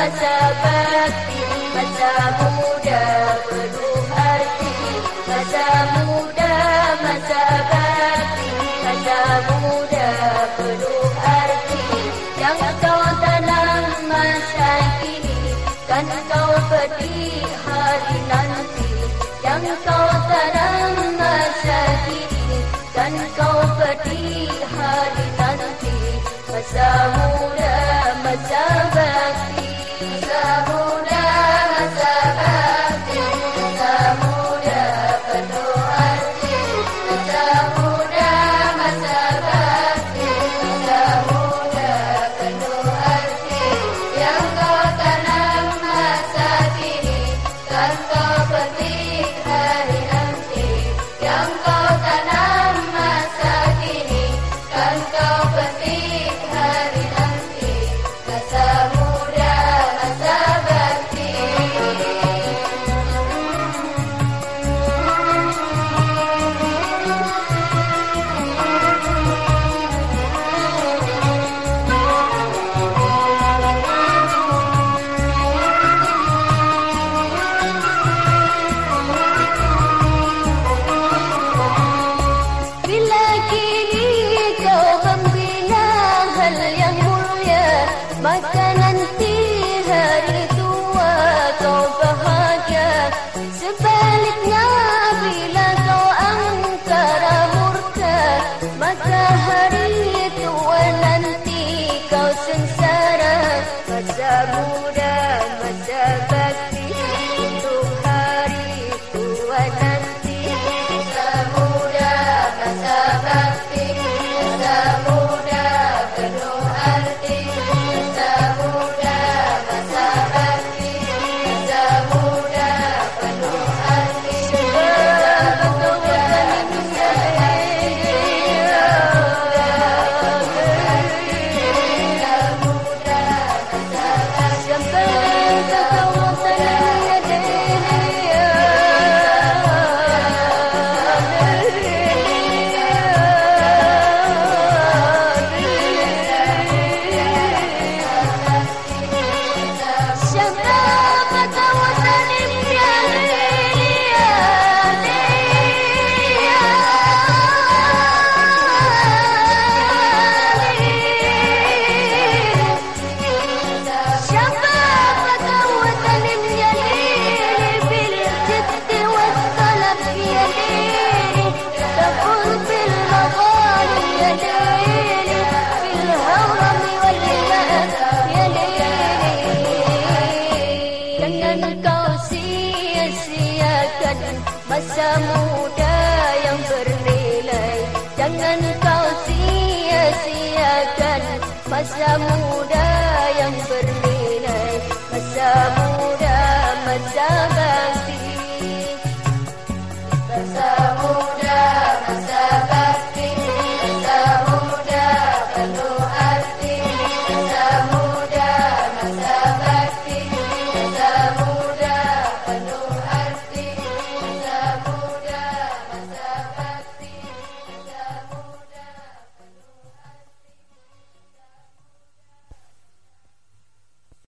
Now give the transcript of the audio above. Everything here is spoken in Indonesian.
baca bakti Baca muda penuh arti. Baca muda baca bakti Baca muda penuh arti. Yang kau tanam masa kini Kan kau pedih hari nanti. Yang kau tanam masa kini Kan kau pedih hari nanti. Masa muda masa bakti masa muda yang bernilai jangan kau sia-siakan. Masa muda yang bernilai.